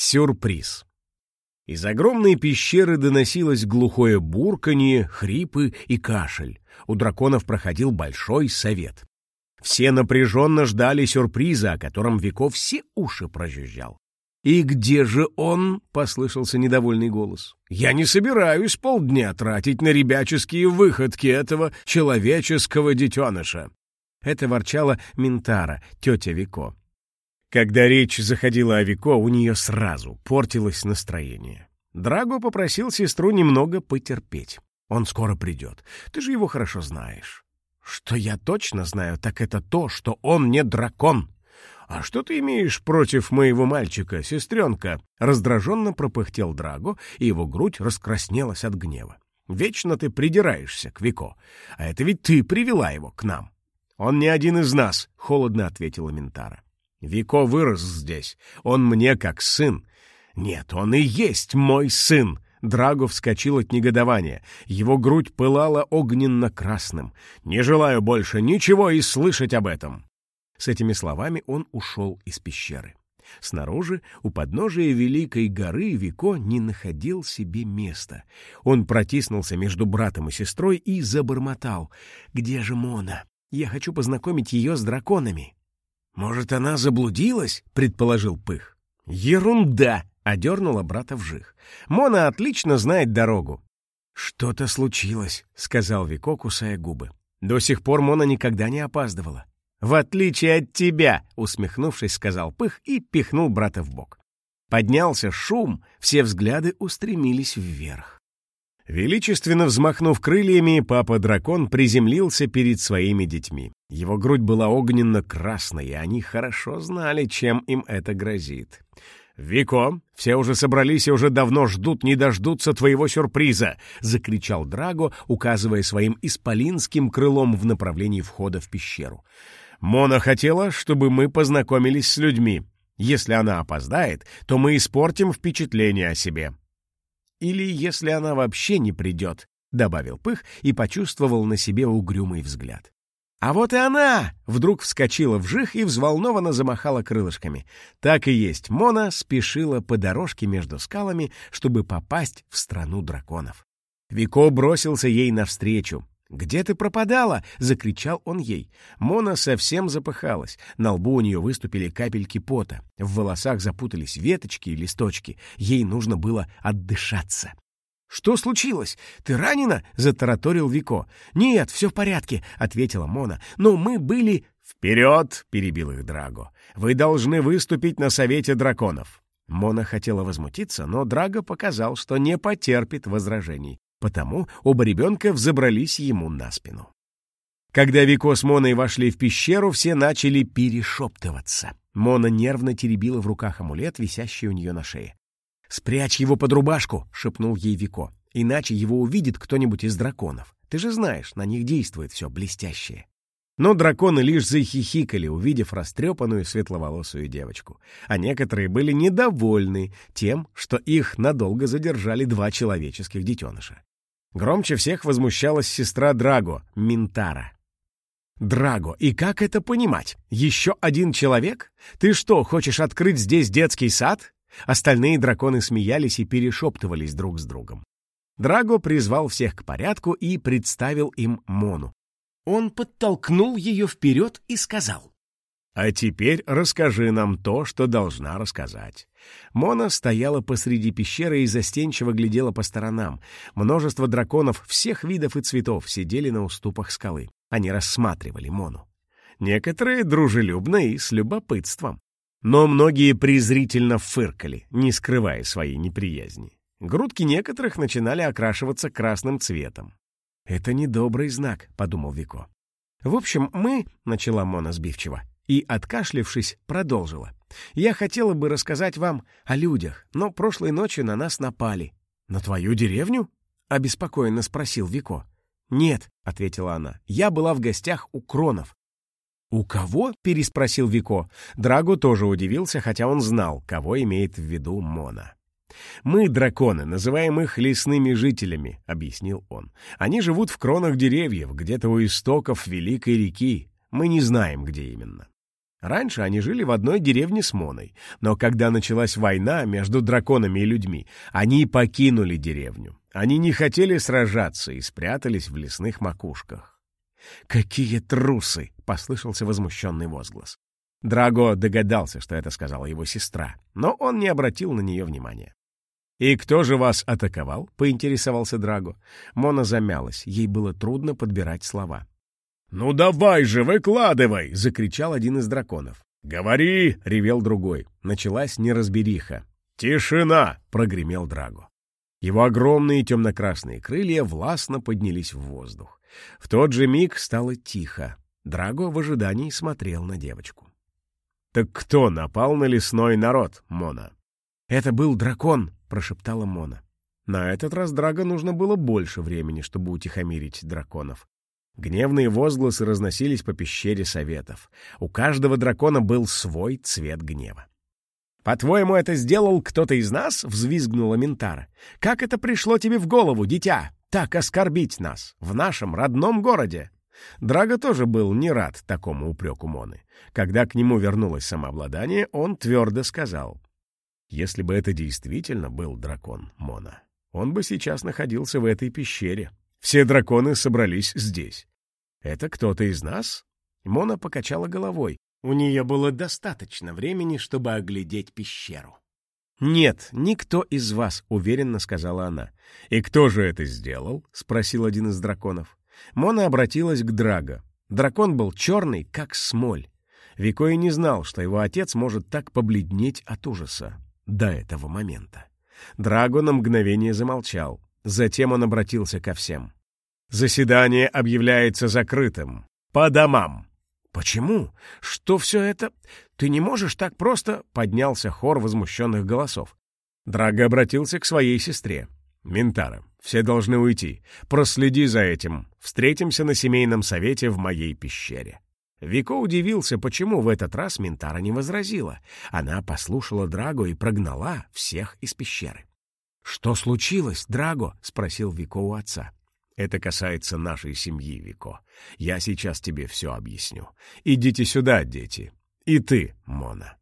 Сюрприз. Из огромной пещеры доносилось глухое бурканье, хрипы и кашель. У драконов проходил большой совет. Все напряженно ждали сюрприза, о котором Веков все уши прожужжал. «И где же он?» — послышался недовольный голос. «Я не собираюсь полдня тратить на ребяческие выходки этого человеческого детеныша». Это ворчала Ментара, тетя Вико. Когда речь заходила о Вико, у нее сразу портилось настроение. Драго попросил сестру немного потерпеть. Он скоро придет. Ты же его хорошо знаешь. Что я точно знаю, так это то, что он не дракон. А что ты имеешь против моего мальчика, сестренка? Раздраженно пропыхтел Драго, и его грудь раскраснелась от гнева. Вечно ты придираешься к Вико. А это ведь ты привела его к нам. Он не один из нас, — холодно ответила Ментара. Вико вырос здесь. Он мне как сын. Нет, он и есть мой сын. Драго вскочил от негодования. Его грудь пылала огненно-красным. «Не желаю больше ничего и слышать об этом!» С этими словами он ушел из пещеры. Снаружи, у подножия Великой горы, Вико не находил себе места. Он протиснулся между братом и сестрой и забормотал. «Где же Мона? Я хочу познакомить ее с драконами!» «Может, она заблудилась?» — предположил Пых. «Ерунда!» — одернула брата вжих. «Мона отлично знает дорогу». «Что-то случилось», — сказал Вико, кусая губы. До сих пор Мона никогда не опаздывала. «В отличие от тебя!» — усмехнувшись, сказал Пых и пихнул брата в бок. Поднялся шум, все взгляды устремились вверх. Величественно взмахнув крыльями, папа-дракон приземлился перед своими детьми. Его грудь была огненно-красной, и они хорошо знали, чем им это грозит. «Вико, все уже собрались и уже давно ждут, не дождутся твоего сюрприза!» — закричал Драго, указывая своим исполинским крылом в направлении входа в пещеру. «Мона хотела, чтобы мы познакомились с людьми. Если она опоздает, то мы испортим впечатление о себе. Или если она вообще не придет, — добавил Пых и почувствовал на себе угрюмый взгляд. «А вот и она!» — вдруг вскочила вжих и взволнованно замахала крылышками. Так и есть, Мона спешила по дорожке между скалами, чтобы попасть в страну драконов. Вико бросился ей навстречу. «Где ты пропадала?» — закричал он ей. Мона совсем запыхалась. На лбу у нее выступили капельки пота. В волосах запутались веточки и листочки. Ей нужно было отдышаться. «Что случилось? Ты ранена?» — затараторил Вико. «Нет, все в порядке», — ответила Мона. «Но мы были...» «Вперед!» — перебил их Драго. «Вы должны выступить на Совете Драконов». Мона хотела возмутиться, но Драго показал, что не потерпит возражений. Потому оба ребенка взобрались ему на спину. Когда Вико с Моной вошли в пещеру, все начали перешептываться. Мона нервно теребила в руках амулет, висящий у нее на шее. «Спрячь его под рубашку!» — шепнул ей Вико. «Иначе его увидит кто-нибудь из драконов. Ты же знаешь, на них действует все блестящее». Но драконы лишь захихикали, увидев растрепанную светловолосую девочку. А некоторые были недовольны тем, что их надолго задержали два человеческих детеныша. Громче всех возмущалась сестра Драго, Минтара. «Драго, и как это понимать? Еще один человек? Ты что, хочешь открыть здесь детский сад?» Остальные драконы смеялись и перешептывались друг с другом. Драго призвал всех к порядку и представил им Мону. Он подтолкнул ее вперед и сказал. А теперь расскажи нам то, что должна рассказать. Мона стояла посреди пещеры и застенчиво глядела по сторонам. Множество драконов всех видов и цветов сидели на уступах скалы. Они рассматривали Мону. Некоторые дружелюбно и с любопытством. Но многие презрительно фыркали, не скрывая своей неприязни. Грудки некоторых начинали окрашиваться красным цветом. «Это недобрый знак», — подумал Вико. «В общем, мы», — начала Мона сбивчиво, и, откашлившись, продолжила. «Я хотела бы рассказать вам о людях, но прошлой ночью на нас напали». «На твою деревню?» — обеспокоенно спросил Вико. «Нет», — ответила она, — «я была в гостях у Кронов». «У кого?» — переспросил Вико. Драго тоже удивился, хотя он знал, кого имеет в виду Мона. «Мы, драконы, называем их лесными жителями», — объяснил он. «Они живут в кронах деревьев, где-то у истоков Великой реки. Мы не знаем, где именно. Раньше они жили в одной деревне с Моной, но когда началась война между драконами и людьми, они покинули деревню. Они не хотели сражаться и спрятались в лесных макушках. «Какие трусы!» — послышался возмущенный возглас. Драго догадался, что это сказала его сестра, но он не обратил на нее внимания. «И кто же вас атаковал?» — поинтересовался Драго. Мона замялась, ей было трудно подбирать слова. «Ну давай же, выкладывай!» — закричал один из драконов. «Говори!» — ревел другой. Началась неразбериха. «Тишина!» — прогремел Драго. Его огромные темно-красные крылья властно поднялись в воздух. В тот же миг стало тихо. Драго в ожидании смотрел на девочку. «Так кто напал на лесной народ, Мона?» «Это был дракон», — прошептала Мона. На этот раз Драго нужно было больше времени, чтобы утихомирить драконов. Гневные возгласы разносились по пещере советов. У каждого дракона был свой цвет гнева. «По-твоему, это сделал кто-то из нас?» — взвизгнула Ментара. «Как это пришло тебе в голову, дитя? Так оскорбить нас в нашем родном городе?» Драго тоже был не рад такому упреку Моны. Когда к нему вернулось самообладание, он твердо сказал. «Если бы это действительно был дракон Мона, он бы сейчас находился в этой пещере. Все драконы собрались здесь. Это кто-то из нас?» Мона покачала головой. У нее было достаточно времени, чтобы оглядеть пещеру. «Нет, никто из вас», — уверенно сказала она. «И кто же это сделал?» — спросил один из драконов. Мона обратилась к Драго. Дракон был черный, как смоль. Викой не знал, что его отец может так побледнеть от ужаса до этого момента. Драго на мгновение замолчал. Затем он обратился ко всем. Заседание объявляется закрытым. По домам. Почему? Что все это? Ты не можешь так просто? Поднялся хор возмущенных голосов. Драго обратился к своей сестре. Ментара, все должны уйти. Проследи за этим. Встретимся на семейном совете в моей пещере. Вико удивился, почему в этот раз Ментара не возразила. Она послушала Драго и прогнала всех из пещеры. «Что случилось, Драго?» — спросил Вико у отца. Это касается нашей семьи, Вико. Я сейчас тебе все объясню. Идите сюда, дети. И ты, Мона.